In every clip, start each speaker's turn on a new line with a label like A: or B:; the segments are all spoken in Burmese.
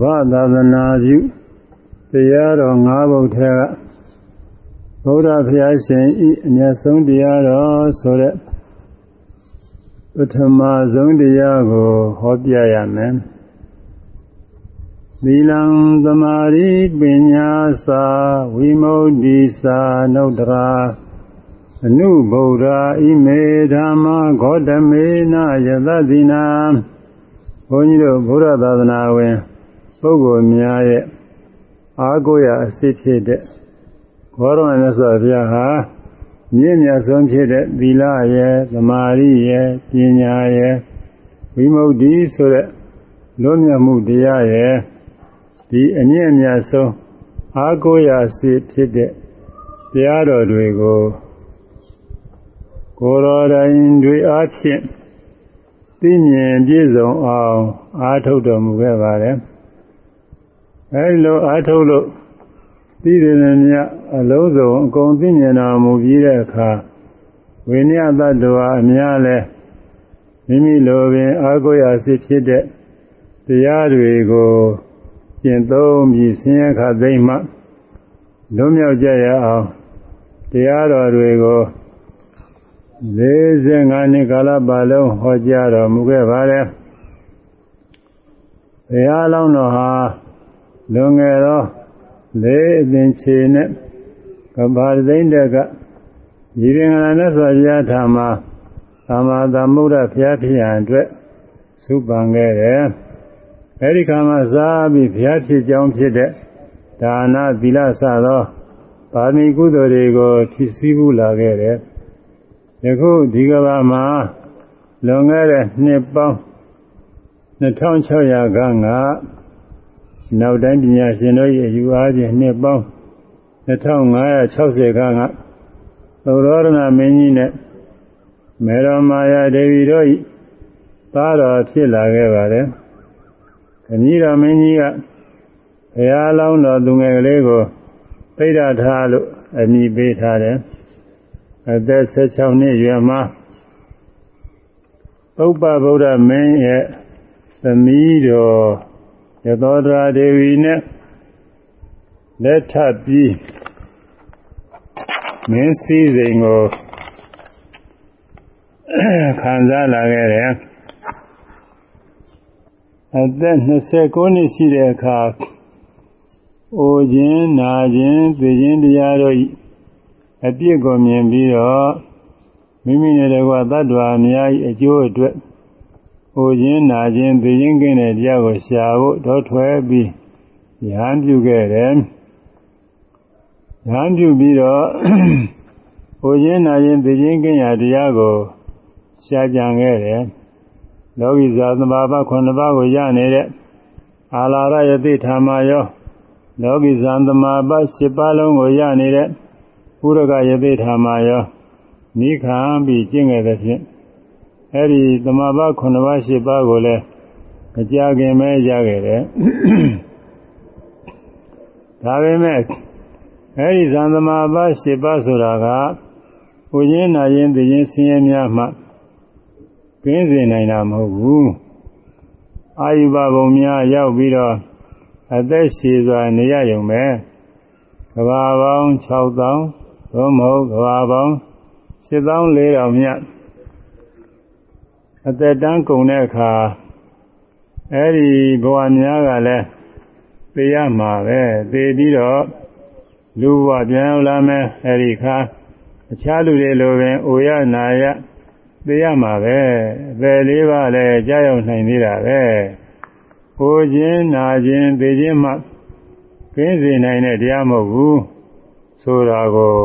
A: ဘာသာသနာပြုတရားတော်၅ဘုတ်ထဲကဘုရားဖျားရှင်ဤအမြတ်ဆုံးတရားတော်ဆိုတဲ့ပထမဆုံးတရားကိုဟောပြရမယ်သီလံသမာဓိပညာစာဝိမု ക്തി စာနုဒ္ဒရာအနုဗုဒ္ဓဣမေဓမ္မဂေါတမေနယသတိနာဘုန်းကြီးတို့ဘုရားသာသနာဝင် ပုဂ္ဂိုလ်များရဲ့အားကိုးရာအစစ်ဖြစ်တဲ့ဘောရမမြတ်စွာဘုရားဟာမြင့်မြတ်ဆုံးဖြစ်တဲ့သီလရဲ့သမာဓိရဲ့ပညာရဲ့ဝိမု ക്തി ဆိုတဲ့လွတ်မြောက်မှုတရားရဲ့ဒီအမြင့်မြတ်ဆုံးအားကိုးရာစစ်ဖြစ်တဲ့တရားတော်တွေကိုကိုယ်တော်တိုင်တွေအားဖြင့်သိမြင်ပြည့်စုံအောင်အားထုတ်တော်မူခဲ့ပါတယ် အဲဒီလိုအားထုတ်လို့သိတယ်မြတ်အလုံးစုံအကုန်သိမြင်တော်မူပြီးတဲ့အခါဝိနည်းတ attva အများလဲမိမိလိုပင်အာကိုရာစိဖြစ်တဲ့တရားတွေကိုကျင့်သုံးပြီးဆင်းရဲခသိမ့်မှလွတ်မြောက်ကြရအောင်တရားတော်တွေကို45နှစ်ကာလပတ်လုံးဟောကြားတော်မူခဲ့ပါတယ်ဘုရားလောင်းတော်ဟာ လွန်ငယ်သောလေးအသင်ခြေနဲ့ကဘာသိမ့်တဲ့ကဒီရင်္ဂလာနဲ့ဆိုပြထာမှာသမာသမုဒ္ဒဖျားဖျားအတွက်သုပန်ခဲ့တယ်အဲဒီခါမှာစားပြီးဖျားဖြစ်ကြောင်းဖြစ်တဲ့ဒါနသီလစသောပါဏိကုသိုလ်တွေကိုဖြစ်စည်းမှုလာခဲ့တယ်ယခုဒီကဘာမှာလွန်ခဲ့တဲ့နှစ်ပေါင်း2600ခန့်က နောက်တိုင်းပညာရှင်တို့ရဲ့ယူအားဖြင့်နှစ်ပေါင်း2560ခန့်ကသုရောရဏမင်းကြီးနဲ့မေရမာယာဒေဝီတို့ဤသားတော်ဖြစ်လာခဲ့ပါတယ်။ခမည်းတော်မင်းကြီးကဘုရားလောင်းတော်သူငယ်ကလေးကိုသိဒ္ဓထားလို့အမည်ပေးထားတယ်။အသက်16နှစ်အရွယ်မှာဥပ္ပဗုဒ္ဓမင်းရဲ့သမီးတော် ရသောဒရာဒေဝီနဲ့လက်ထပ်ပြီးမင်းစည်းစိမ်ကိုခံစားလာခဲ့တယ်အသက်29နှစ်ရှိတဲ့အခါအိုခြင်းနာခြင်းသိခြင်းတရားတို့အပြစ်ကိုမြင်ပြီးတော့မိမိနဲ့တကွသတ္တဝါအများကြီးအကျိုးအတွက် ဟိုခြင်းနာခြင်းသိခြင်းကင်းတဲ့တရားကိုရှာဖို့တော့ထွဲပြီးဉာဏ်ပြုခဲ့တယ်ဉာဏ်ပြုပြီးတော့ဟိုခြင်းနာခြင်းသိခြင်းကင်းရာတရားကိုရှာကြံခဲ့တယ်လောကီဇာသဘာဝခုနှစ်ပါးကိုရနေတဲ့အာလာရယတိထာမယောလောကီဇံသမာပတ်၈ပါးလုံးကိုရနေတဲ့ပုရကယသိထာမယောနိခံပြီးကျင့်ခဲ့တဲ့ဖြင့် အဲ့ဒီသမဘာ9ပါး10ပါးကိုလည်းမကြခင်ပဲရခဲ့တယ်ဒါပေမဲ့အဲ့ဒီဇန်သမဘာ10ပါးဆိုတာကဘုရင်နာရင်သိရင်ဆင်းရဲများမှကင်းစေနိုင်တာမဟုတ်ဘူးအာယုဘဘုံများရောက်ပြီးတော့အသက်ရှည်စွာနေရရုံပဲကဘာပေါင်း6000သို့မဟုတ်ကဘာပေါင်း7400မြတ် အသက်တန်းကုန်တဲ့အခါအဲ့ဒီဘဝများကလည်းသိရမှာပဲသိပြီးတော့လူဘဝပြန်ရောက်လာမယ်အဲ့ဒီခါအခြားလူတွေလိုပင်အိုရနာရသိရမှာပဲအပေလေးပါလည်းကြားရောက်နိုင်သေးတာပဲကိုခြင်းနာခြင်းသိခြင်းမှကင်းစေနိုင်တဲ့တရားမဟုတ်ဘူးဆိုတာကို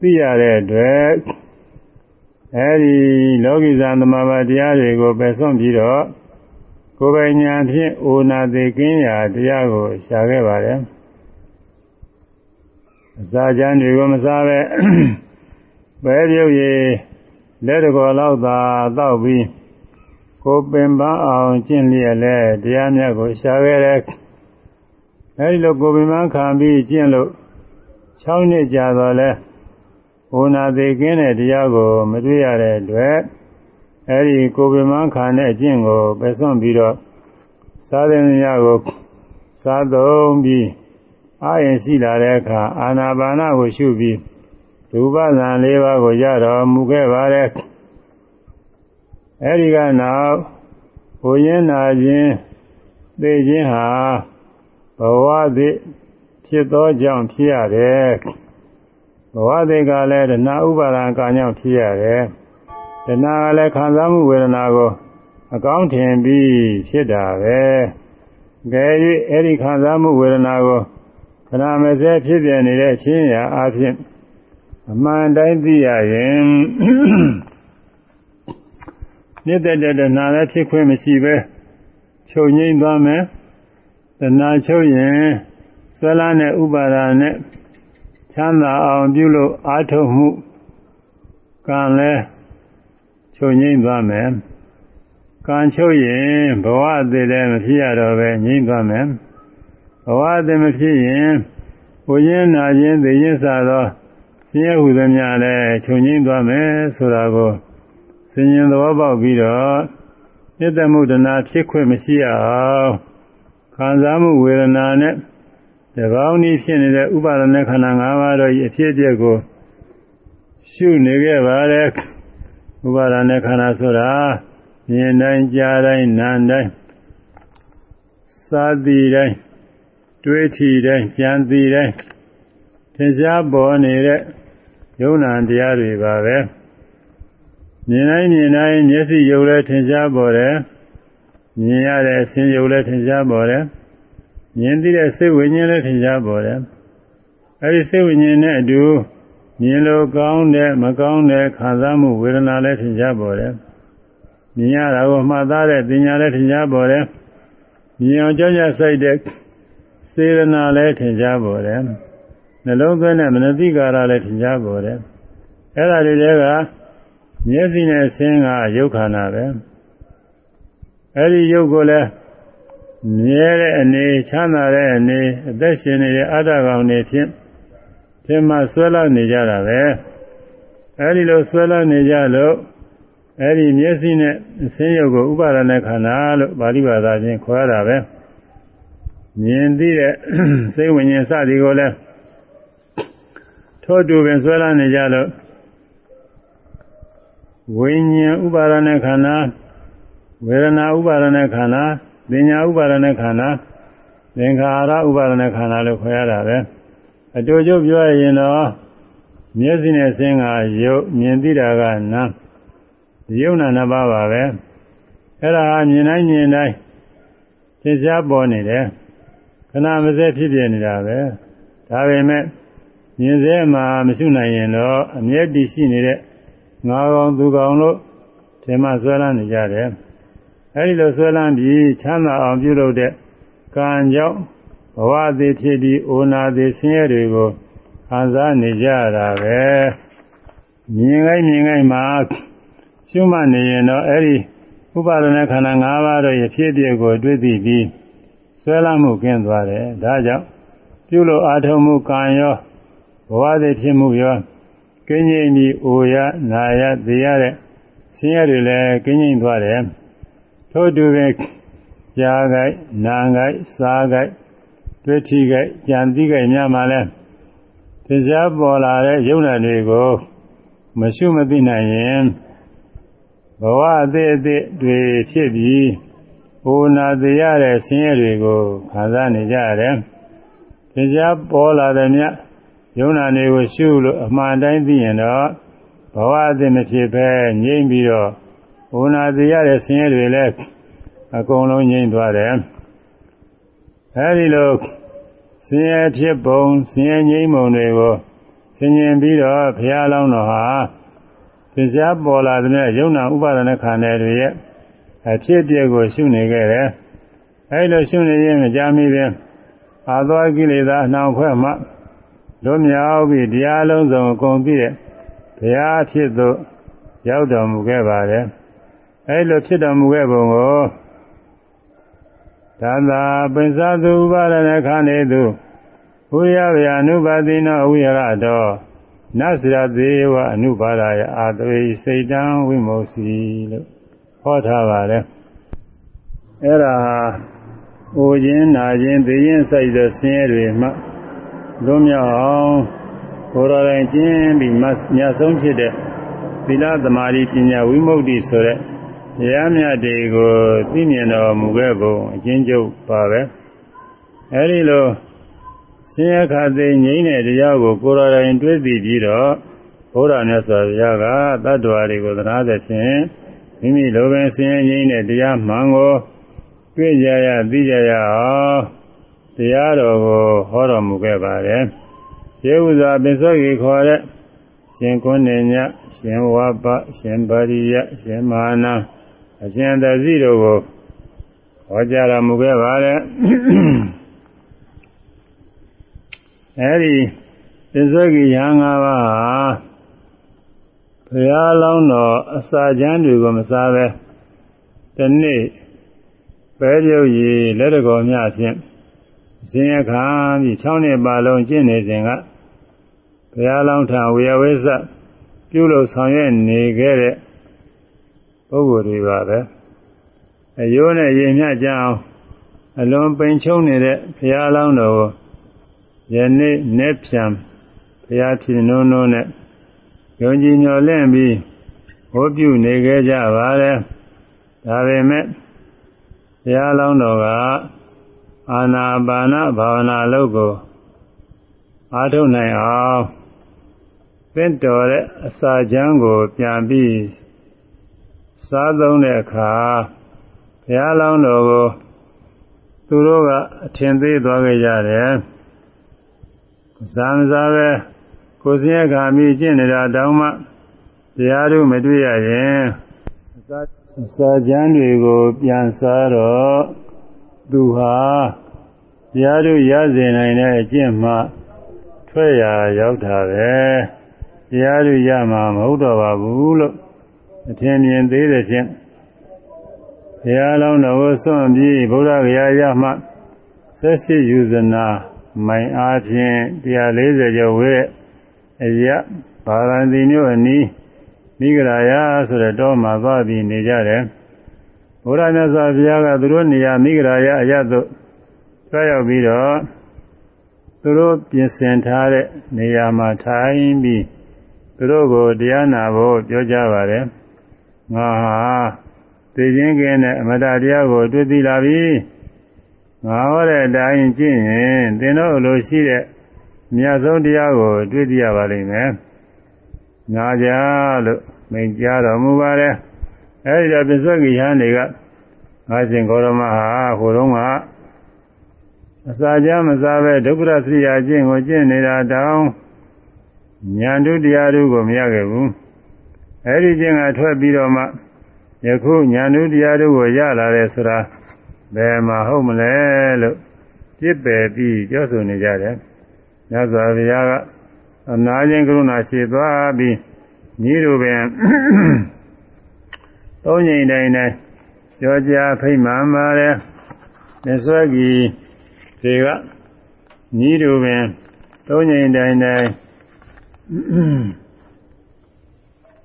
A: သိရတဲ့အတွက် အဲဒီလောကီဇာသမဘာတရားတွေကိုပယ်ဆုံးပြီးတော့ကိုယ်ပိုင်ညာဖြင့်အိုနာသေးကင်းရာတရားကိုရှာခဲ့ပါတယ်အစာချမ်းတွေကိုမစားပဲပဲပြုတ်ရည်လက်တကောလောက်သာတောက်ပြီးကိုပင်ပန်းအောင်ကျင့်လျက်လဲတရားမြတ်ကိုရှာခဲ့တယ်အဲဒီလိုကိုပင်ပန်းခံပြီးကျင့်လို့6နှစ်ကြာတော့လဲ ဘုနာသေးကင်းတဲ့တရားကိုမတွေ့ရတဲ့အတွက်အဲဒီကိုပင်မခံတဲ့အကျင့်ကိုပယ်စွန့်ပြီးတော့စားတဲ့ညကိုစားသုံးပြီးအာရင်ရှိလာတဲ့အခါအာနာပါနကိုရှုပြီးဒုပဇံ၄ပါးကိုရတော်မူခဲ့ပါတယ်အဲဒီကနောက်ဘုရင်နာခြင်းသိခြင်းဟာဘဝသည်ဖြစ်သောကြောင့်ဖြစ်ရတယ် ဘဝသည်ကလည်းဒနာဥပါဒံကံကြောင့်ဖြစ်ရတယ်ဒနာကလည်းခံစားမှုဝေဒနာကိုအကောင်းထင်ပြီးဖြစ်တာပဲကဲ၍အဲ့ဒီခံစားမှုဝေဒနာကိုခဏမစဲဖြစ်ပြနေတဲ့ချင်းရာအဖြစ်အမှန်တိုင်းသိရရင်မြစ်တဲ့တဏှာလည်းဖြစ်ခွင့်မရှိပဲချုပ်ငိမ့်သွားမယ်တဏှာချုပ်ရင်ဆွဲလာတဲ့ဥပါဒာနဲ့ ချမ်းသာအောင်ပြုလို့အာထုတ်မှုကံလည်းချုပ်ငိမ့်သွားမယ်ကံချုပ်ရင်ဘဝအသေးလည်းမဖြစ်ရတော့ပဲငြိမ့်သွားမယ်ဘဝအသေးမဖြစ်ရင်ဘုရင်နာခြင်းသိရင်စားသောဆင်းရဲဟုသမျှလည်းချုပ်ငိမ့်သွားမယ်ဆိုတာကိုဆင်ញင်သဘောပေါက်ပြီးတော့မြတ်တမှုဒနာဖြစ်ခွင့်မရှိအောင်ခံစားမှုဝေဒနာနဲ့ တပေါင်းဤဖြစ်နေတဲ့ဥပါဒณะခန္ဓာ၅ပါးတို့၏အဖြစ်အပျက်ကိုရှုနေခဲ့ပါတယ်ဥပါဒณะခန္ဓာဆိုတာမြင်တိုင်းကြားတိုင်းနားတိုင်းစားသည်တိုင်းတွေးထီတိုင်းကြံသည်တိုင်းသင်္ချာပေါ်နေတဲ့ယုံနာတရားတွေပါပဲမြင်တိုင်းမြင်တိုင်းမျက်စိယုံလဲထင်ရှားပေါ်တယ်မြင်ရတဲ့အဆင်းယုံလဲထင်ရှားပေါ်တယ် မြင်သိတဲ့စိတ်ဝိညာဉ်လဲထင်ရှားပေါ်တယ်အဲဒီစိတ်ဝိညာဉ်နဲ့အတူမြင်လို့ကောင်းတဲ့မကောင်းတဲ့ခံစားမှုဝေဒနာလဲထင်ရှားပေါ်တယ်မြင်ရတာကိုမှတ်သားတဲ့ပညာလည်းထင်ရှားပေါ်တယ်မြင်အောင်ကြောက်ကြစိုက်တဲ့စေရနာလည်းထင်ရှားပေါ်တယ်နှလုံးသွင်းတဲ့မနတိကာရလည်းထင်ရှားပေါ်တယ်အဲ့ဒါတွေလည်းကမျက်စိနဲ့ဆင်းကရုပ်ခန္ဓာပဲအဲ့ဒီရုပ်ကိုလည်း မြဲတဲ့အနေချမ်းသာတဲ့အနေအသက်ရှင်နေတဲ့အတ္တကောင်တွေဖြင့်သင်မှဆွဲလာနေကြတာပဲအဲ့ဒီလိုဆွဲလာနေကြလို့အဲဒီမျက်စိနဲ့ဆင်းရုပ်ကိုဥပါဒณะခန္ဓာလို့ပါဠိဘာသာချင်းခေါ်ရတာပဲမြင်သိတဲ့စိတ်ဝိညာဉ်စသည်ကိုလည်းထို့တူပင်ဆွဲလာနေကြလို့ဝိညာဉ်ဥပါဒณะခန္ဓာဝေဒနာဥပါဒณะခန္ဓာ ပညာဥပါဒณะခန္ဓာသင်္ခါရဥပါဒณะခန္ဓာလို့ခေါ်ရတာပဲအတူတူပြောရရင်တော့မျက်စိနဲ့ဆင်းကရုပ်မြင်သိတာကနာမ်ယုံနာနှစ်ပါးပါပဲအဲ့ဒါမြင်တိုင်းမြင်တိုင်းသင်္ချာပေါ်နေတယ်ခဏမစဲဖြစ်ပြနေတာပဲဒါပေမဲ့မြင်စေမှာမရှိနိုင်ရင်တော့အမျက်တည်ရှိနေတဲ့ငါကောင်သူကောင်လို့ဒီမှာဆွဲလန်းနေကြတယ် အဲဒီလိုဆွဲလန်းပြီးချမ်းသာအောင်ပြုလုပ်တဲ့ကံကြောင့်ဘဝသည်ဖြစ်ပြီးအိုနာသည်ဆင်းရဲတွေကိုခံစားနေကြရတာပဲမြင်တိုင်းမြင်တိုင်းမှာရှုမှတ်နေရင်တော့အဲ့ဒီဥပါဒณะခန္ဓာ၅ပါးတို့ရဲ့ဖြစ်ဖြစ်ကိုတွေ့သိပြီးဆွဲလမ်းမှုကင်းသွားတယ်ဒါကြောင့်ပြုလို့အာထုံမှုကံရောဘဝသည်ဖြစ်မှုရောကင်းငြိမ်ပြီးအိုရနာရသိရတဲ့ဆင်းရဲတွေလည်းကင်းငြိမ်သွားတယ် ထို့တူပင်ကြားကြိုက်နာကြိုက်စားကြိုက်တွေ့ထိကြိုက်ကြံသိကြိုက်များမှလည်းတရားပေါ်လာတဲ့ယုံနာတွေကိုမရှိမသိနိုင်ရင်ဘဝအသေးအသေးတွေဖြစ်ပြီးဟိုနာသေးရတဲ့ဆင်းရဲတွေကိုခံစားနေကြရတယ်။တရားပေါ်လာတဲ့မြတ်ယုံနာတွေကိုရှုလို့အမှန်တိုင်းသိရင်တော့ဘဝအသေးမဖြစ်ပဲငြိမ့်ပြီးတော့ ဟိုနာသေးရတဲ့ဆင်းရဲတွေလည်းအကုန်လုံးငြိမ့်သွားတယ်။အဲဒီလိုဆင်းရဲဖြစ်ပုံဆင်းရဲငြိမ့်ပုံတွေကိုဆင်ញင်ပြီးတော့ဘုရားလောင်းတော်ဟာသင်္ချာပေါ်လာတဲ့ယုံနာဥပါဒနာခန္ဓာတွေရဲ့အဖြစ်အပျက်ကိုရှုနေခဲ့တယ်။အဲဒီလိုရှုနေရင်မကြမီပင်အာသောကိလေသာအနှောင်ဖွဲ့မှလွတ်မြောက်ပြီးတရားလုံးစုံအကုန်ပြည့်တဲ့ဘုရားဖြစ်သို့ရောက်တော်မူခဲ့ပါတယ်။ အဲဒီလိုဖြစ်တော်မူခဲ့ပုံကိုသာသာပိစသုဥပါဒနာခန္ဓာတုဘုရားဗျာနုပါတိနောအဝိရတော်နသရသေးဝအနုပါဒယအာတဝေစိတ်တံဝိမောစီလို့ဟောထားပါတယ်အဲ့ဒါဟာအိုခြင်းနာခြင်းသိခြင်းစိုက်သောဆင်းရဲတွေမှလွတ်မြောက်အောင်ကိုယ်တော်တိုင်ကျင့်ပြီးမြတ်ဆုံးဖြစ်တဲ့သီလသမာဓိပညာဝိမု ക്തി ဆိုတဲ့ တရားမြတ်တွေကိုသိမြင်တော်မူခဲ့ပုံအချင်းကျုပ်ပါပဲအဲဒီလိုဆင်းရဲခါသိငြိမ်းတဲ့တရားကိုကိုယ်တော်တိုင်တွေ့သိပြီးတော့ဘုရားမြတ်စွာဘုရားကတတ္တဝါတွေကိုသနာတဲ့ဖြင့်မိမိလိုပင်ဆင်းရဲငြိမ်းတဲ့တရားမှန်ကိုတွေ့ကြရသိကြရအောင်တရားတော်ကိုဟောတော်မူခဲ့ပါတယ်။ကျေဥစွာပင်စောကြီးခေါ်တဲ့ရှင်ကွန်းနေညရှင်ဝါပရှင်ပါရိယရှင်မဟာနာ အရှင်သတိတို့ကိုဟောကြားတော်မူခဲ့ပါတယ်။အဲဒီပင်စောကြီးရဟန်း၅ပါးဟာဘုရားလောင်းတော်အစာကျမ်းတွေကိုမစားပဲဒီနေ့ပဲပြုတ်ရည်လက်တကောမြဖြင့်ဇင်ရခံပြီး6နှစ်ပါလုံးကျင့်နေစဉ်ကဘုရားလောင်းထဝေယဝိဇ္ဇပြုလို့ဆောင်ရွက်နေခဲ့တဲ့ ပုဂ္ဂိုလ်တွေပါပဲအယိုးနဲ့ရင်မြကြအောင်အလွန်ပိန်ချုံနေတဲ့ဘုရားလောင်းတော်ကိုယနေ့နေ့ဖြံဘုရားဖြစ်နုံနုံနဲ့ယုံကြည်ညော်လင့်ပြီးဟောပြုနေခဲ့ကြပါတယ်ဒါပေမဲ့ဘုရားလောင်းတော်ကအာနာပါနဘာဝနာလုပ်ကိုအားထုတ်နိုင်အောင်သင့်တော်တဲ့အစာချမ်းကိုပြန်ပြီး စားသုံးတဲ့အခါဘုရားလောင်းတော်ကိုသူတို့ကအထင်သေးသွားကြရတယ်ဇာမစားပဲကိုစင်းရခါမိကျင့်နေတာတောင်းမှတရားတို့မတွေ့ရရင်စာကျမ်းတွေကိုပြန်စားတော့သူဟာတရားတို့ရစေနိုင်တဲ့အကျင့်မှထွက်ရရောက်တာပဲတရားတို့ရမှာမဟုတ်တော့ပါဘူးလို့ အထင်မြင်သေးတဲ့ဖြင့်ဘုရားလောင်းတော်ကိုစွန့်ပြီးဗုဒ္ဓဂယာရမှဆက်ရှိယူဇနာမိုင်အားဖြင့်140ကျော်ဝဲအရဘာရန်တိမြို့အနီးမိဂရာယဆိုတဲ့တောမှာသွားပြီးနေကြတယ်ဘုရားမြတ်စွာဘုရားကသူတို့နေရာမိဂရာယအရသို့ဆက်ရောက်ပြီးတော့သူတို့ပြင်ဆင်ထားတဲ့နေရာမှာထိုင်ပြီးသူတို့ကိုတရားနာဖို့ပြောကြပါတယ် ငါဟာသိချင်းကင်းတဲ့အမတတရားကိုတွေ့သိလာပြီငါဟောတဲ့အတိုင်းကျင့်ရင်သင်တို့လိုရှိတဲ့မြတ်ဆုံးတရားကိုတွေ့သိရပါလိမ့်မယ်။နာကြလို့မိန့်ကြားတော်မူပါတယ်။အဲဒီတော့ပစ္စဝကိယဟန်တွေကငါရှင်ဂေါရမဟာဟိုတုန်းကအစာကြမစားပဲဒုက္ခရသရိယာကျင့်ကိုကျင့်နေတာတောင်းဉာဏ်တုတရားတို့ကိုမရခဲ့ဘူး။ အဲဒီကျင့်ကထွက်ပြီးတော့မှယခုဉာဏ်တုတရားတို့ကိုရလာတယ်ဆိုတာဘယ်မှာဟုတ်မလဲလို့ပြစ်ပယ်ပြီးပြောဆိုနေကြတယ်။မြတ်စွာဘုရားကအနာချင်းကရုဏာရှိသွားပြီးဤလိုပင်သုံးချိန်တိုင်းတိုင်းကြောကြားဖိမှန်ပါတယ်မြတ်စွာကြီးတွေကဤလိုပင်သုံးချိန်တိုင်းတိုင်း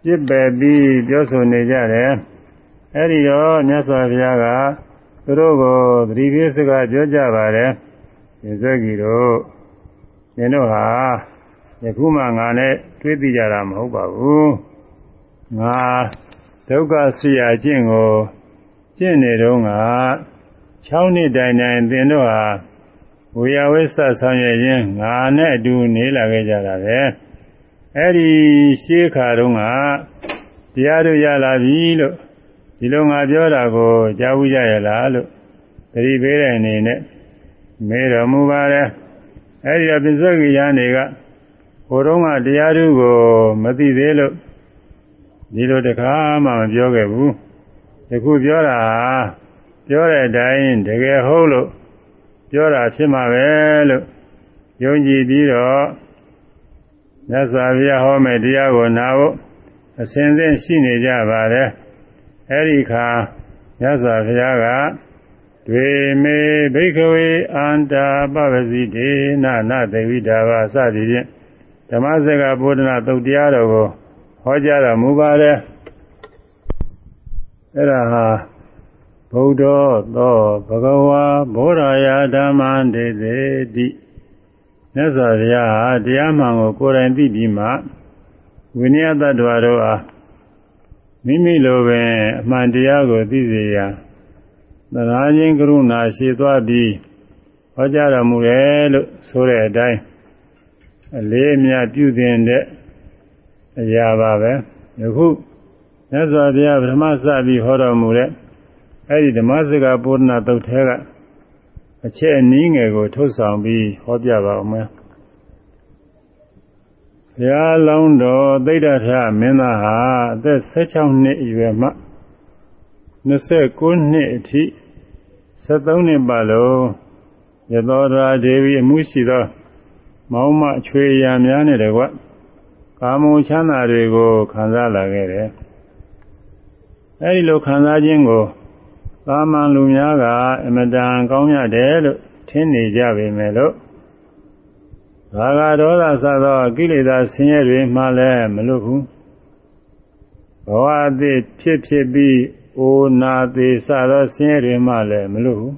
A: ပြစ်ပယ်ပြီးပြောဆိုနေကြတယ်အဲဒီတော့မြတ်စွာဘုရားကသူတို့ကိုသတိပေးစကားပြောကြပါတယ်မြတ်စွာကြီးတို့သင်တို့ဟာယခုမှငါနဲ့တွေ့သိကြတာမဟုတ်ပါဘူးငါဒုက္ခဆရာကျင့်ကိုကျင့်နေတော့ငါ6နှစ်တိုင်တိုင်သင်တို့ဟာဝေယဝိသဆောင်ရခြင်းငါနဲ့အတူနေလာခဲ့ကြတာပဲ အဲ့ဒီရှေးခါတုန်းကတရားတို့ရလာပြီလို့ဒီလိုငါပြောတာကိုကြားဘူးကြရလားလို့တတိပေးတဲ့အနေနဲ့မေးတော်မူပါတယ်အဲဒီအပိစကိယနေကဟိုတုန်းကတရားဓုကိုမသိသေးလို့ဒီလိုတခါမှမပြောခဲ့ဘူးတခုပြောတာပြောတဲ့အတိုင်းတကယ်ဟုတ်လို့ပြောတာဖြစ်မှာပဲလို့ယုံကြည်ပြီးတော့ မြတ်စွာဘုရားဟောမဲ့တရားကိုနာဖို့အစဉ်စဉ်ရှိနေကြပါတယ်အဲဒီခါမြတ်စွာဘုရားကတွေမေဘိခဝေအန္တာပပစီဒေနနာသေဝိတာဝစသည်ဖြင့်ဓမ္မစကဗုဒ္ဓနာသုတ်တရားတော်ကိုဟောကြားတော်မူပါတယ်အဲ့ဒါဟာဗုဒ္ဓသောဘဂဝါဘောဓာယဓမ္မံဒေသေတိ မြတ်စွာဘုရားဟာတရားမှန်ကိုကိုယ်တိုင်သိပြီးမှဝိနည်းတ attva တို့အားမိမိလိုပင်အမှန်တရားကိုသိစေရန်သနာချင်းကရုဏာရှိသွားပြီးဟောကြားတော်မူတယ်လို့ဆိုတဲ့အတိုင်းအလေးအမြတ်ပြုတင်တဲ့အရာပါပဲယခုမြတ်စွာဘုရားပထမစပြီးဟောတော်မူတဲ့အဲဒီဓမ္မစကားပုဒ်နာတုတ်ထဲက အချက်အနည်းငယ်ကိုထုတ်ဆောင်ပြီးဟောပြပါဦးမယ်ဘုရားလောင်းတော်သိဒ္ဓထမင်းသားဟာအသက်16နှစ်အရွယ်မှ29နှစ်အထိ73နှစ်ပတ်လုံးယသောဒရာဒေဝီအမှုရှိသော မောင်မအချွေရာများနဲ့တကွကာမုချမ်းသာတွေကိုခံစားလာခဲ့တယ်အဲဒီလိုခံစားခြင်းကို သာမန်လူများကအမတန်ကောင်းမြတ်တယ်လို့ထင်နေကြပေမဲ့လို့ရာဂဒေါသစသောကိလေသာဆင်းရဲတွေမှလည်းမလွတ်ဘူးဘဝအသည့်ဖြစ်ဖြစ်ပြီးအိုနာသေးစသောဆင်းရဲတွေမှလည်းမလွတ်ဘူး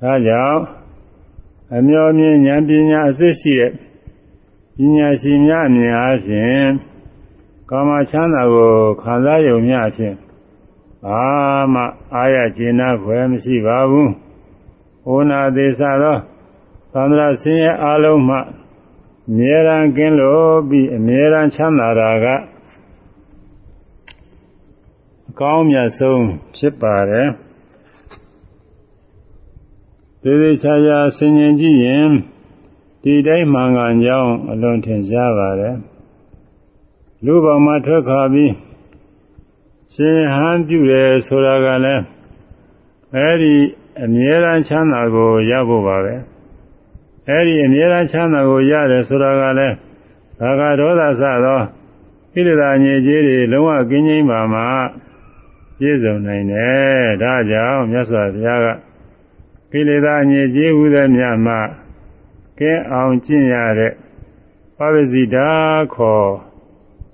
A: ဒါကြောင့်အမျောမြင်ဉာဏ်ပညာအစစ်ရှိတဲ့ပညာရှိများအမြင်အားဖြင့်ကာမချမ်းသာကိုခံစားရုံများဖြင့် ဘာမှအာရကျေနပ်ဖွယ်မရှိပါဘူး။ဩနာသေးစသောသန္တရာဆင်းရဲအလုံးမှအမြဲတမ်းကင်းလို့ပြီးအမြဲတမ်းချမ်းသာတာကအကောင်းမြတ်ဆုံးဖြစ်ပါတယ်။ဒီဒီချာချာဆင်ញင်ကြည့်ရင်ဒီတိုင်းမှန်ကန်ကြောင်းအလွန်ထင်ရှားပါတယ်။လူပေါင်းမှာထွက်ခွာပြီး ရှင်ဟန်ပြုတယ်ဆိုတာကလည်းအဲဒီအမြဲတမ်းချမ်းသာကိုရဖို့ပါပဲအဲဒီအမြဲတမ်းချမ်းသာကိုရတယ်ဆိုတာကလည်းဘာကဒေါသစသောဣဒရာညေကြီးတွေလုံးဝကင်းငြိမ်းပါမှာပြည့်စုံနိုင်တယ်ဒါကြောင့်မြတ်စွာဘုရားကကိလေသာညေကြီးဟုသည်မြတ်မှကဲအောင်ကျင့်ရတဲ့ပဝဇိတာခေါ်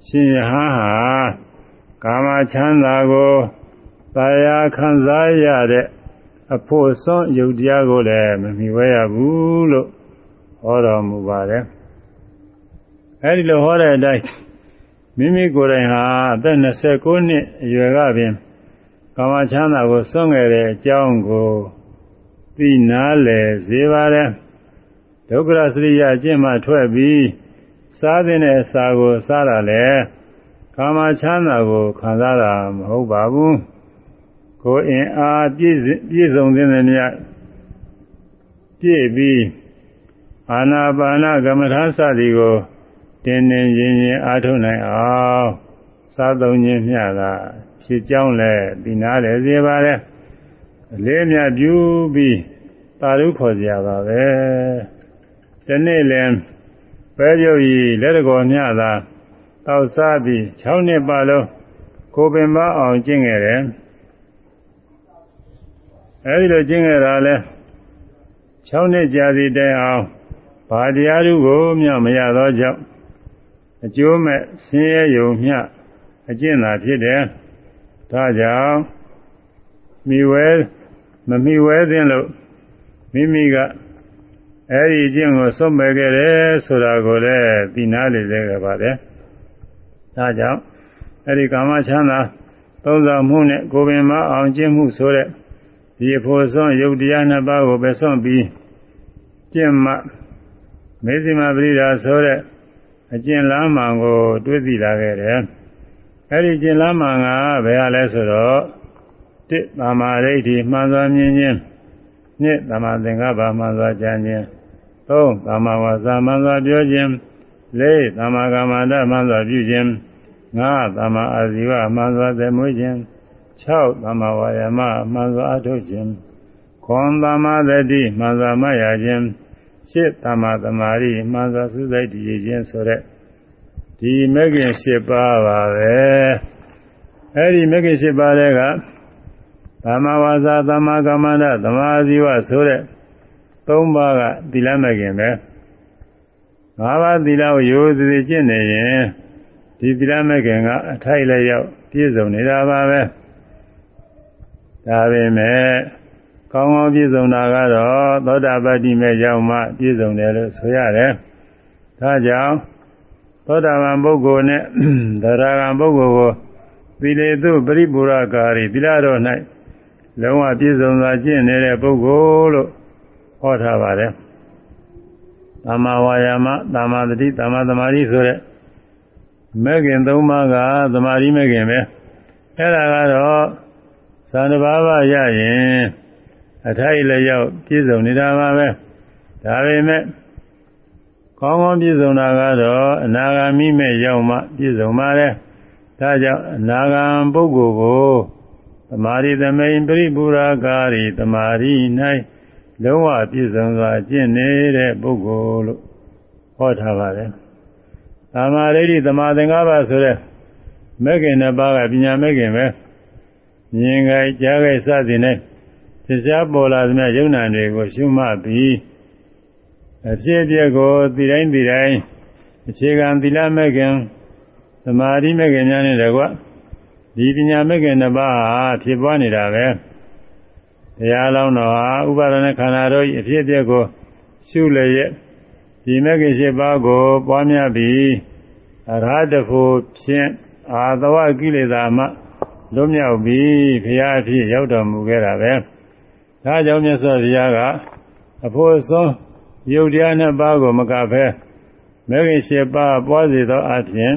A: ရှင်ယဟန်ဟာ ကာမချမ်းသာကိုသာယာခံစားရတဲ့အဖို့စွန့်ယုတ်တရားကိုလည်းမမီဝဲရဘူးလို့ဟောတော်မူပါတယ်အဲဒီလိုဟောတဲ့အတိုင်းမိမိကိုယ်တိုင်ဟာအသက်29နှစ်အရွယ်ကပင်ကာမချမ်းသာကိုစွန့်ခဲ့တဲ့အကြောင်းကိုသိနာလေစေပါတယ်ဒုက္ခရစရိယအကျင့်မှထွက်ပြီးစားတဲ့အစာကိုစားရလဲ ကာမချမ်းသာကိုခံစားတာမဟုတ်ပါဘူးကိုယ်အင်အားပြည့်ပြည့်စုံတဲ့နေရာပြည့်ပြီးအာနာပါနကမ္မထာစသည်ကိုတင်းတင်းရင်ရင်အားထုတ်နိုင်အောင်စားသုံးခြင်းမျှတာဖြစ်ကြောင်းလဲဒီနာလဲစေပါလေအလေးမြတ်ပြုပြီးတာရုခေါ်ကြပါပဲဒီနေ့လည်းပဲရုပ်ကြီးလက်တော်မျှတာ တောက်စားပြီး6နှစ်ပါလုံးကိုပင်မအောင်ကျင့်ခဲ့တယ်အဲဒီလိုကျင့်ခဲ့တာလဲ6နှစ်ကြာစီတိုင်အောင်ဘာတရားထုကိုမျှမရသောကြောင့်အကျိုးမဲ့ဆင်းရဲယုံမျှအကျင့်သာဖြစ်တယ်ဒါကြောင့်မိဝဲမမိဝဲသင်လို့မိမိကအဲဒီအကျင့်ကိုစွန့်ပယ်ခဲ့တယ်ဆိုတာကိုလည်းသိနာလေလေကြပါတယ် ဒါကြောင့်အဲဒီကာမချမ်းသာသုံးဆောင်မှုနဲ့ကိုယ်ပင်မအောင်ကျင့်မှုဆိုတဲ့ဒီဖို့စွန့်ယုတ်တရားနှစ်ပါးကိုပဲစွန့်ပြီးကျင့်မှမေဇိမပရိဒါဆိုတဲ့အကျင့်လမ်းမှန်ကို တွေးသိလာခဲ့တယ်အဲဒီကျင့်လမ်းမှန်ကဘယ်ဟာလဲဆိုတော့တစ်သမာဓိဋ္ဌိမှန်စွာမြင်ခြင်းနှစ်သမာသင်္ကပ္ပမှန်စွာကြံခြင်းသုံးသမာဝါစာမှန်စွာပြောခြင်း လေးသမာကမ္မန္တမှန်စွာပြုခြင်းငါးသမာအာဇီဝမှန်စွာသမွေးခြင်း6သမာဝါယမမှန်စွာအထုတ်ခြင်းခွန်သမာသတိမှန်စွာမရခြင်း8သမာသမာဓိမှန်စွာစုစိတ်တည်ခြင်းဆိုတဲ့ဒီမဂ္ဂင်7ပါးပါပဲအဲဒီမဂ္ဂင်7ပါးတွေကသမ္မာဝါစာသမ္မာကမ္မန္တသမာဇီဝဆိုတဲ့၃ပါးကသီလမဂ္ဂင်ပဲ ငါးပါးသီလကိုရိုးစည်ကျင့်နေရင်ဒီသီလမဂ္ဂင်ကအထိုက်လည်းရောက်ပြည့်စုံနေတာပါပဲဒါပေမဲ့ကောင်းကောင်းပြည့်စုံတာကတော့သောတာပတ္တိမဲ့ရောက်မှပြည့်စုံတယ်လို့ဆိုရတယ်ဒါကြောင့်သောတာပန်ပုဂ္ဂိုလ်နဲ့သရဂံပုဂ္ဂိုလ်ကိုသီလေသူပရိပူရကာရီသီလတော်၌လုံးဝပြည့်စုံစွာကျင့်နေတဲ့ပုဂ္ဂိုလ်လို့ဟောထားပါတယ်။ သမ္မာဝါယာမသမ္မာတတိသမ္မာသမာဓိဆိုတဲ့မဲ့ခင်သုံးပါးကသမာဓိမဲ့ခင်ပဲ။အဲ့ဒါကတော့သံတဘာဝရရင်အထိုက်လည်းရောက်ပြည့်စုံနေတာပါပဲ။ဒါပေမဲ့ကောင်းကောင်းပြည့်စုံတာကတော့အနာဂါမိမဲ့ရောက်မှပြည့်စုံပါတယ်။ဒါကြောင့်အနာဂံပုဂ္ဂိုလ်ကိုသမာဓိသမိန်ပရိပူရာကာရီသမာဓိ၌ လုံးဝပြည့်စုံစွာကျင့်နေတဲ့ပုဂ္ဂိုလ်လို့ဟောထားပါတယ်။သမာဓိသမာသင်္ကပ္ပဆိုတဲ့မဲ့ခင်နှစ်ပါးကပညာမဲ့ခင်ပဲမြင်ကြကြားကြစသည်နဲ့သစ္စာပေါ်လာသမျှယုံနာတွေကိုရှုမှတ်ပြီးအဖြစ်အပျက်ကိုသိတိုင်းသိတိုင်းအခြေခံသီလမဲ့ခင်သမာဓိမဲ့ခင်များနဲ့တကွဒီပညာမဲ့ခင်နှစ်ပါးဟာဖြစ်ပွားနေတာပဲ တရားလောင်းတော်ဟာဥပါဒณะခန္ဓာတို့၏အဖြစ်အပျက်ကိုရှုလျက်ဒီမဲ့ခင်ရှိပါးကိုပွားများပြီးအရဟတဖို့ဖြင့်အာသဝကိလေသာမှလွတ်မြောက်ပြီးဘုရားအဖြစ်ရောက်တော်မူခဲ့တာပဲဒါကြောင့်မြတ်စွာဘုရားကအဖို့ဆုံးယုတ်တရားနှစ်ပါးကိုမကဘဲမဲ့ခင်ရှိပါးပွားစေသောအဖြစ်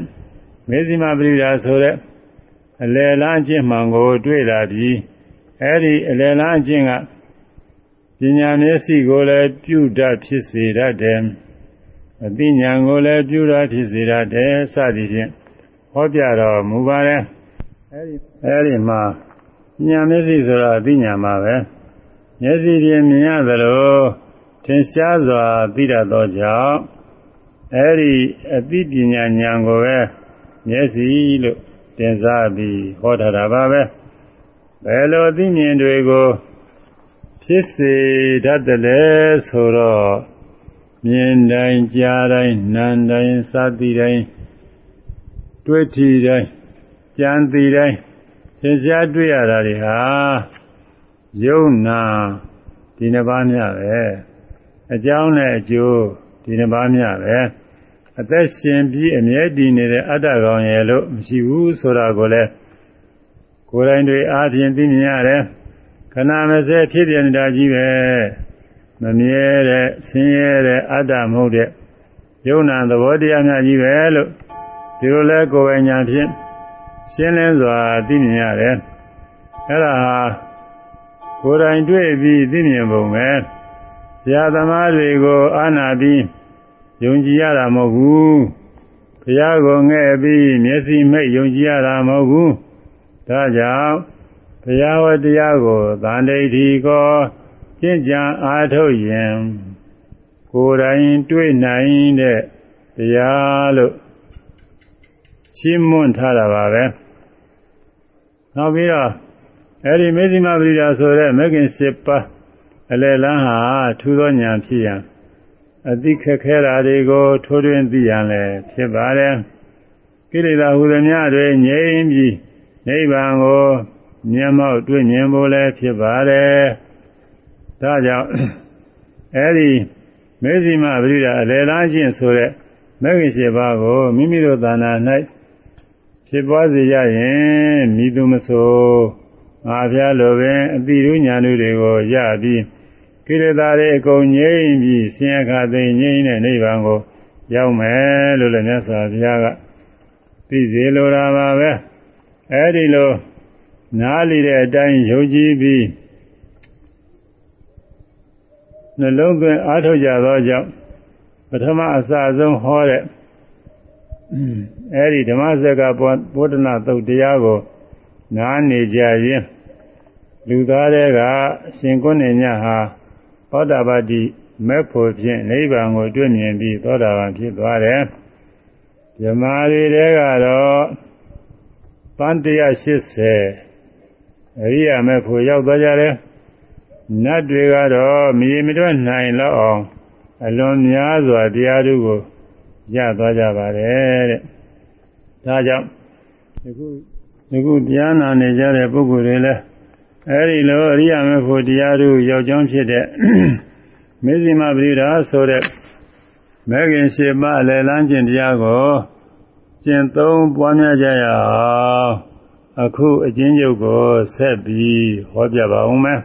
A: မေဇိမပရိဒါဆိုတဲ့အလယ်လန်းအကျင့်မှန်ကိုတွေ့လာပြီး အဲဒီအလယ်လန်းအကျင့်ကပညာမျက်စိကိုလည်းပြုတတ်ဖြစ်စေတတ်တယ်အသိဉာဏ်ကိုလည်းပြုတတ်ဖြစ်စေတတ်တယ်စသည်ဖြင့်ဟောပြတော်မူပါတယ်အဲဒီအဲဒီမှာဉာဏ်မျက်စိဆိုတာအသိဉာဏ်ပါပဲမျက်စိဖြင့်မြင်ရသလိုထင်ရှားစွာသိတတ်သောကြောင့်အဲဒီအသိပညာဉာဏ်ကိုပဲမျက်စိလို့တင်စားပြီးဟောထားတာပါပဲ ဘယ်လိုအသိဉာဏ်တွေကိုဖြစ်စေတတ်တယ်လဲဆိုတော့မြင်တိုင်းကြားတိုင်းနားတိုင်းစသည်တိုင်းတွေ့ထီတိုင်းကြံသည်တိုင်းသင်ရှားတွေ့ရတာတွေဟာယုံနာဒီနှပါးမြပဲအကြောင်းနဲ့အကျိုးဒီနှပါးမြပဲအသက်ရှင်ပြီးအမြဲတည်နေတဲ့အတ္တကောင်ရဲ့လို့မရှိဘူးဆိုတာကိုလည်း ကိုယ်တိုင်တွေအားဖြင့်သိမြင်ရတယ်ခဏမစဲဖြစ်ပြနေတာကြီးပဲမမြဲတဲ့ဆင်းရဲတဲ့အတ္တမဟုတ်တဲ့ယုံနာသဘောတရားများကြီးပဲလို့ဒီလိုလဲကိုယ်ပိုင်ညာဖြင့်ရှင်းလင်းစွာသိမြင်ရတယ်အဲ့ဒါဟာကိုယ်တိုင်တွေ့ပြီးသိမြင်ပုံပဲဆရာသမားတွေကိုအာနာပြီးယုံကြည်ရတာမဟုတ်ဘူးဘုရားကိုငဲ့ပြီးမျက်စိမိတ်ယုံကြည်ရတာမဟုတ်ဘူး ဒါကြောင့်ဘုရားဝတရားကိုသံဒိဋ္ဌိကိုကျင့်ကြံအားထုတ်ရင်ကိုယ်တိုင်တွေ့နိုင်တဲ့တရားလို့ရှင်းမွန်းထားတာပါပဲနောက်ပြီးတော့အဲဒီမေဇိမပရိဒါဆိုတဲ့မဂ္ဂင်၈ပါးအလယ်လန်းဟာထူသောဉာဏ်ဖြစ်ရန်အသိခက်ခဲတာတွေကိုထိုးထွင်းသိရန်လည်းဖြစ်ပါတယ်ကိလေသာဟူသည်များတွေငြိမ်းပြီး နိဗ္ဗာန်ကိုမျက်မှောက်တွေ့မြင်ဖို့လည်းဖြစ်ပါတယ်ဒါကြောင့်အဲဒီမေဇိမပရိဒါအလယ်လန်းခြင်းဆိုတဲ့မဂ္ဂင်၈ပါးကိုမိမိတို့သာနာ၌ဖြစ်ပွားစေရရင်မိသူမဆိုငါဖျားလိုပင်အတိရုညာတို့တွေကိုရပြီးကိလေသာတွေအကုန်ငြိမ့်ပြီးဆင်းရဲခါသိငြိမ့်တဲ့နိဗ္ဗာန်ကိုရောက်မယ်လို့လည်းမြတ်စွာဘုရားကသိစေလိုတာပါပဲ အဲဒီလိုနားလီတဲ့အတိုင်းယုံကြည်ပြီးနှလုံးသွင်းအားထုတ်ကြသောကြောင့်ပထမအစဆုံးဟောတဲ့အဲဒီဓမ္မစက္ကဗုဒ္ဓနာသုတ်တရားကိုနားနေကြရင်လူသားတွေကရှင်ကွန်းနေညဟာသောတာပတိမဲ့ဖို့ဖြင့်နိဗ္ဗာန်ကိုတွေ့မြင်ပြီးသောတာပန်ဖြစ်သွားတယ်။ဇမားတွေတဲကတော့ ပန်း180အရိယာမဲ့ဖို့ရောက်သွားကြတယ်။နတ်တွေကတော့မြေမတွက်နိုင်လောက်အောင်အလွန်များစွာတရားတို့ကိုရသွားကြပါတယ်တဲ့။ဒါကြောင့်ဒီခုဒီခုတရားနာနေကြတဲ့ပုဂ္ဂိုလ်တွေလည်းအဲဒီလိုအရိယာမေဖို့တရားတို့ရောက်ကြောင်းဖြစ်တဲ့မေဇိမပရိဒါဆိုတဲ့မဲခင်ရှိမအလယ်လန်းကျင့်တရားကို ကျင့်သုံးပွားများကြရအောင်အခုအချင်းချုပ်ကိုဆက်ပြီးဟောပြပါဦးမယ်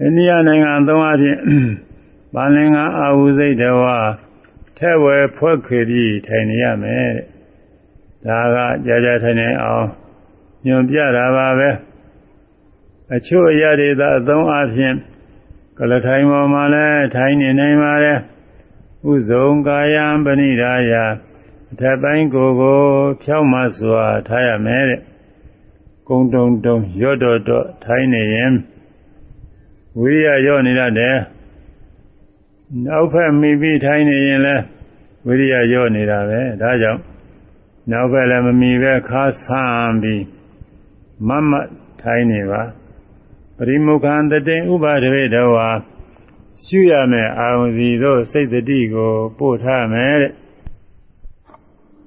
A: အိန္ဒိယနိုင်ငံသုံးအချင်းပါလင်္ကာအာဟုစိတ်တော်ထဲဝယ်ဖွဲ့ခေပြီးထိုင်နေရမယ်ဒါကကြာကြာထိုင်နေအောင်ညွန်ပြတာပါပဲအချို့အရာတွေသာအသုံးအဖြင့်ကလထိုင်ပေါ်မှာလည်းထိုင်နေနိုင်ပါတယ်ဥဇုံကာယံပဏိဒါယအ ထက်ပိုင်းကိုယ်ကိုဖြောင်းမစွာထားရမယ်တဲ့ကုံတုံတုံရော့တော့တော့ထိုင်နေရင်ဝိရိယရော့နေတတ်တယ်နောက်ဖက်မိပြီးထိုင်နေရင်လည်းဝိရိယရော့နေတာပဲဒါကြောင့်နောက်ဖက်လည်းမမီပဲခါဆန်းပြီးမမထိုင်နေပါပရိမုခံတတိဥပါဒဝေတဝါရှုရမယ်အာရုံစီတို့စိတ်တတိကိုပို့ထားမယ်တဲ့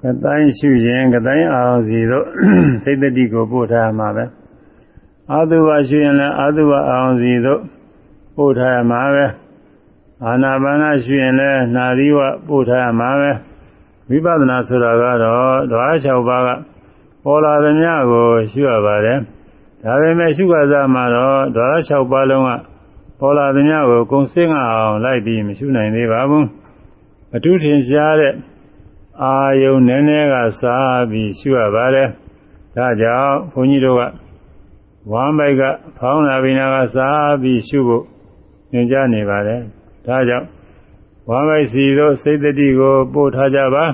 A: ကတိုင်းရှုရင်ကတိုင်းအာရုံစီတို့စိတ်တတိကိုပို့ထားမှာပဲအာသုဘရှုရင်လည်းအာသုဘအာရုံစီတို့ပို့ထားမှာပဲအာနာပါနရှုရင်လည်းနာသီဝပို့ထားမှာပဲဝိပဿနာဆိုတာကတော့ဓဝါ၆ပါးကပေါ်လာသမျှကိုရှုရပါတယ်ဒါပေမဲ့ရှုခါစားမှာတော့ဓဝါ၆ပါးလုံးကပေါ်လာသမျှကိုကုံစင်းအောင်လိုက်ပြီးမရှုနိုင်သေးပါဘူးအထုထင်ရှားတဲ့ အာယုန်နည်းနည်းကစားပြီးရှုရပါတယ်ဒါကြောင့်ဘုန်းကြီးတို့ကဝမ်းပိုက်ကဖောင်းလာဘိနာကစားပြီးရှုဖို့ညွှန်ကြားနေပါတယ်ဒါကြောင့်ဝမ်းပိုက်စီတို့စိတ်တတိကိုပို့ထားကြပါ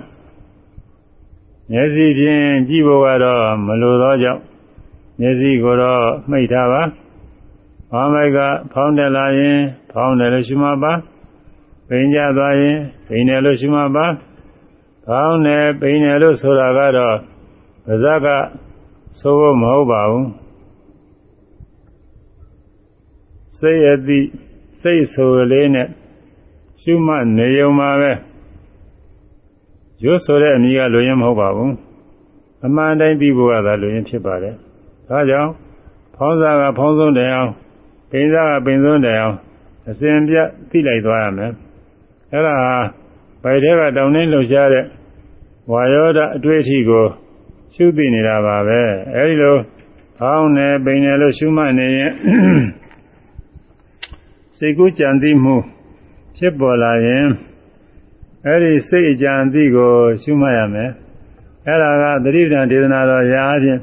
A: မျက်စိဖြင့်ကြည့်ဖို့ကတော့မလိုတော့ကြောင့်မျက်စိကိုတော့မှိတ်ထားပါဝမ်းပိုက်ကဖောင်းတယ်လာရင် ဖောင်းတယ်လို့ရှုမှတ်ပါပိန်ကြသွားရင်ပိန်တယ်လို့ရှုမှတ်ပါ ဖောင်းတယ်ပိန်တယ်လို့ဆိုတာကတော့ပါဇက်ကဆိုဖို့မဟုတ်ပါဘူးစိတ်အသည့်စိတ်ဆိုလေးနဲ့ရှုမှတ်နေုံမှာပဲရွတ်ဆိုတဲ့အမိကလူရင်မဟုတ်ပါဘူးအမှန်တိုင်းပြီးဖို့ကသာလူရင်ဖြစ်ပါတယ်ဒါကြောင့်ဖောင်းစားကဖောင်းဆုံးတယ်အောင်ပိန်စားကပိန်ဆုံးတယ်အောင်အစဉ်ပြသိလိုက်သွားရမယ်အဲ့ဒါ ဗိုက်ထဲကတောင်းနှင်းလှုပ်ရှားတဲ့ဝါယောဓအတွေ့အထိကိုရှုသိနေတာပါပဲအဲဒီလိုဖောင်းနေပိန်နေလို့ရှုမှတ်နေရင်စိတ်ကူးကြံသိမှုဖြစ်ပေါ်လာရင်အဲ့ဒီစိတ်အကြံသိကိုရှုမှတ်ရမယ်အဲ့ဒါကသတိပ္ပံဒေသနာတော်ရာအချင်း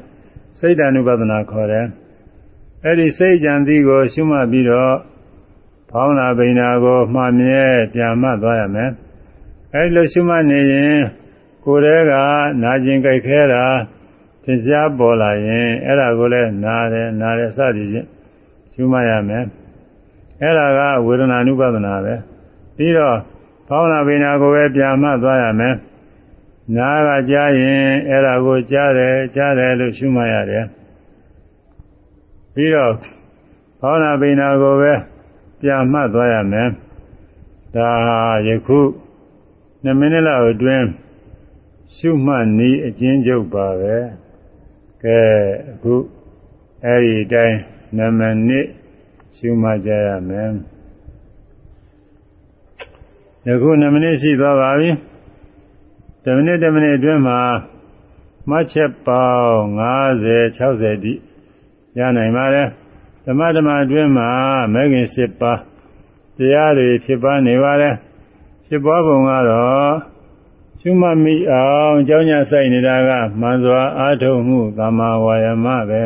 A: စိတ်တ ानु ပဒနာခေါ်တယ်အဲ့ဒီစိတ်ကြံသိကိုရှုမှတ်ပြီးတော့ဖောင်းနာပိနာကိုမှတ်မြဲပြန်မှတ်သွားရမယ် အဲ့ဒီလိုရှုမှတ်နေရင်ကိုယ်တည်းကနာကျင်ကြိုက်ခဲတာသင်ကြားပေါ်လာရင်အဲ့ဒါကိုလည်းနားတယ်နားတယ်စသည်ဖြင့်ရှုမှတ်ရမယ်အဲ့ဒါကဝေဒနာ ानु ပဒနာပဲပြီးတော့ဖောင်းနာပိနာကိုပဲပြန်မှတ်သွားရမယ်နားကကြားရင်အဲ့ဒါကိုကြားတယ်ကြားတယ်လို့ရှုမှတ်ရတယ်ပြီးတော့ဖောင်းနာပိနာကိုပဲပြန်မှတ်သွားရမယ်ဒါယခု 2မိနစ်လောက်အတွင်းရှုမှတ်နည်းအကျဉ်းချုပ်ပါပဲကဲအခုအဲ့ဒီအတိုင်း2မိနစ်ရှုမှတ်ကြရမယ်ယခု2မိနစ်ရှိသွားပါပြီ10မိနစ်10မိနစ်အတွင်းမှာမှတ်ချက်ပေါင်း50 60တိရနိုင်ပါတယ်ဓမ္မဓမ္မအတွင်းမှာမဲခင်7ပါးတရားတွေဖြစ်ပါနေပါတယ် ဖြစ်ပွားပုံကတော့ရှုမှတ်မိအောင်ကြောင်းညာဆိုင်နေတာကမှန်စွာအားထုတ်မှုသမ္မာဝါယမပဲ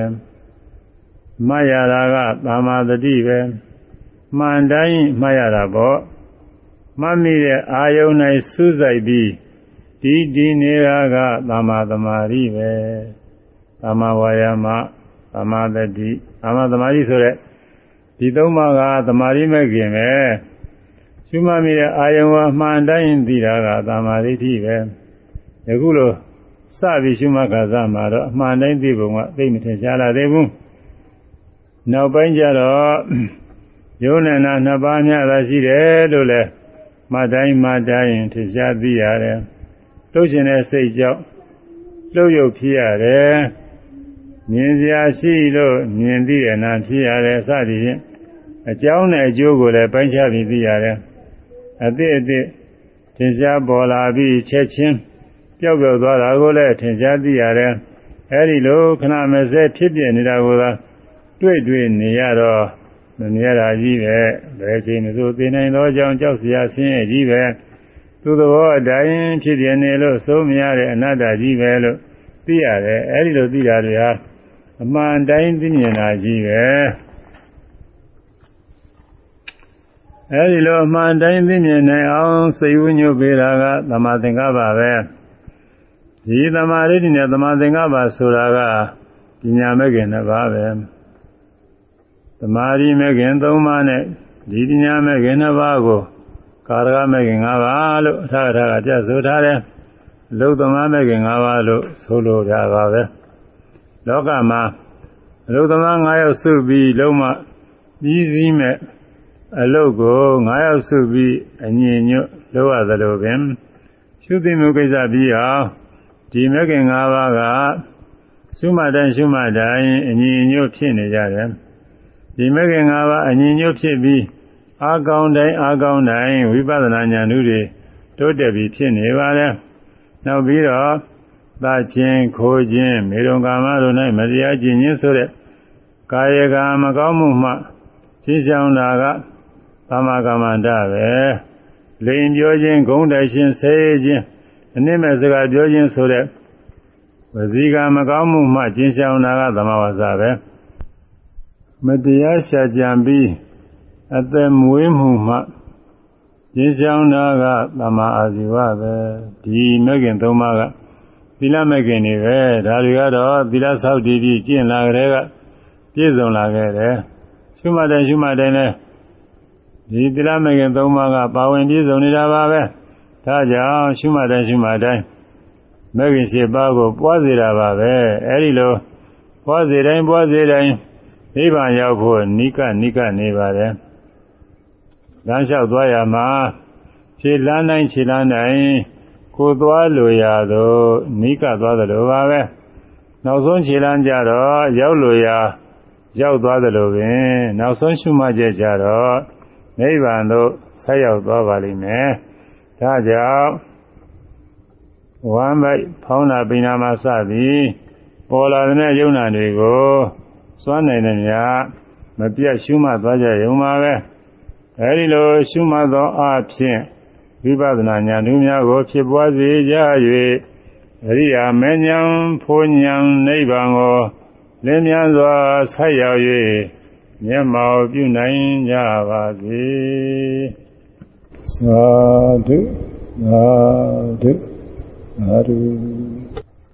A: မှတ်ရတာကသမ္မာတတိပဲမှန်တိုင်းမှတ်ရတာပေါ့မှတ်မိတဲ့အာယုန်၌စူးစိုက်ပြီးဒီဒီနေတာကသမ္မာသမာဓိပဲသမ္မာဝါယာမသမ္မာတတိသမ္မာသမာဓိဆိုတဲ့ဒီသုံးပါးကသမာဓိမဲ့ခင်ပဲ ရှုမှတ်မိတဲ့အာယုံကအမှန်တိုင်းသိတာကသမာဓိတိပဲယခုလိုစပြီးရှုမှတ်ခါစားမှာတော့အမှန်တိုင်းသိပုံကသိမထင်ရှားလာသေးဘူးနောက်ပိုင်းကျတော့ယုံနဲ့နာနှစ်ပါးများသာရှိတယ်လို့လဲမှတ်တိုင်းမှတ်တိုင်းထင်ရှားသိရတယ်လှုပ်ရှင်တဲ့စိတ်ကြောင့်လှုပ်ရုပ်ဖြစ်ရတယ်မြင်စရာရှိလို့မြင်သိတဲ့နာဖြစ်ရတယ်စသည်ဖြင့်အကြောင်းနဲ့အကျိုးကိုလည်းပိုင်းခြားပြီးသိရတယ် အသည့်အသည့်သင်ရှားပေါ်လာပြီးချက်ချင်းပျောက်ပျောက်သွားတာကိုလည်းထင်ရှားသိရတယ်အဲဒီလိုခဏမစဲဖြစ်ပြနေတာကိုသာတွေ့တွေ့နေရတော့မမြဲတာကြီးပဲဘယ်ချိန်မှသိသိနိုင်သောကြောင့်ကြောက်စရာဆင်းရဲကြီးပဲသူသဘောအတိုင်းဖြစ်ပြနေလို့သုံးမရတဲ့အနတ္တကြီးပဲလို့သိရတယ်အဲဒီလိုသိတာတွေဟာအမှန်တိုင်းသိမြင်တာကြီးပဲ အဲဒီလိုအမှန်တိုင်းသိမြင်နိုင်အောင်စိတ်ဝိညွတ်ပေးတာကသမာသင်္ကပ္ပပဲဒီသမာဓိနဲ့သမာသင်္ကပ္ပဆိုတာကပညာမဲ့ခင်တစ်ပါးပဲသမာဓိမဲ့ခင်၃ပါးနဲ့ဒီပညာမဲ့ခင်တစ်ပါးကိုကာရကမဲ့ခင်၅ပါးလို့အထာအထာကပြဆိုထားတယ်လုသမားမဲ့ခင်၅ပါးလို့ဆိုလိုကြပါပဲလောကမှာအလုသမား၅ယောက်စုပြီးလုံးမပြီးစည်းမဲ့ အလုတ်ကို9ယောက်စုပြီးအညင်ညွတ်လုပ်ရသလိုပင်ရှုသိမှုကိစ္စပြီးအောင်ဒီမဂ္ဂင်၅ပါးကရှုမှတ်တိုင်းရှုမှတ်တိုင်းအညင်ညွတ်ဖြစ်နေကြတယ်ဒီမဂ္ဂင်၅ပါးအညင်ညွတ်ဖြစ်ပြီးအာကောင်းတိုင်းအာကောင်းတိုင်းဝိပဿနာဉာဏ်တွေတိုးတက်ပြီးဖြစ်နေပါတယ်နောက်ပြီးတော့သချင်းခိုးခြင်းမေရုံကာမတို့၌မတရားကျင့်ခြင်းဆိုတဲ့ကာယကံမကောင်းမှုမှရှင်းဆောင်တာက သမ္မာကမ္မန္တပဲလိန်ပြောခြင်းဂုံးတိုက်ခြင်းဆဲခြင်းအနည်းမဲ့စကားပြောခြင်းဆိုတဲ့ဝစီကမကောင်းမှုမှကျင့်ဆောင်တာကသမဝါစာပဲမတရားရှာကြံပြီးအသက်မွေးမှုမှကျင့်ဆောင်တာကသမ္မာအာဇီဝပဲဒီမဲ့ခင်သုံးပါးကသီလမဲ့ခင်တွေပဲဒါတွေကတော့သီလဆောက်တည်ပြီးကျင့်လာကြတဲ့ကပြည့်စုံလာခဲ့တယ်ရှုမှတ်တယ်ရှုမှတ်တယ်လဲ ဒီသီလမဲ့ခင်သုံးပါးကပါဝင်ပြည့်စုံနေတာပါပဲဒါကြောင့်ရှုမှတ်တယ်ရှုမှတ်တိုင်းမဲ့ခင်ရှိပါးကိုပွားစေတာပါပဲအဲဒီလိုပွားစေတိုင်းပွားစေတိုင်းနိဗ္ဗာန်ရောက်ဖို့နိကနိကနေပါတယ်လမ်းလျှောက်သွားရမှာခြေလမ်းတိုင်းခြေလမ်းတိုင်းကိုသွားလိုရသောနိကသွားသလိုပါပဲနောက်ဆုံးခြေလမ်းကြတော့ရောက်လိုရရောက်သွားသလိုပင်နောက်ဆုံးရှုမှတ်ချက်ကြတော့ နိဗ္ဗာန်သို့ဆက်ရောက်သွားပါလိမ့်မယ်။ဒါကြောင့်ဝမ်းမိုက်ဖောင်းတာပိနာမှာစသည်ပေါ်လာတဲ့ယုံနာတွေကိုစွမ်းနိုင်တဲ့များမပြတ်ရှုမှတ်သွားကြရုံပါပဲ။အဲဒီလိုရှုမှတ်သောအဖြစ်ဝိပဿနာဉာဏ်တို့များကို ဖြစ်ပွားစေကြ၍အရိယာမဉ္ဇဉ်ဖုန်ဉဏ်နိဗ္ဗာန်ကိုလင်းမြန်စွာဆက်ရောက်၍ မျက်မှောက်ပြုနိုင်ကြပါစေသာဓုသာဓုသာဓု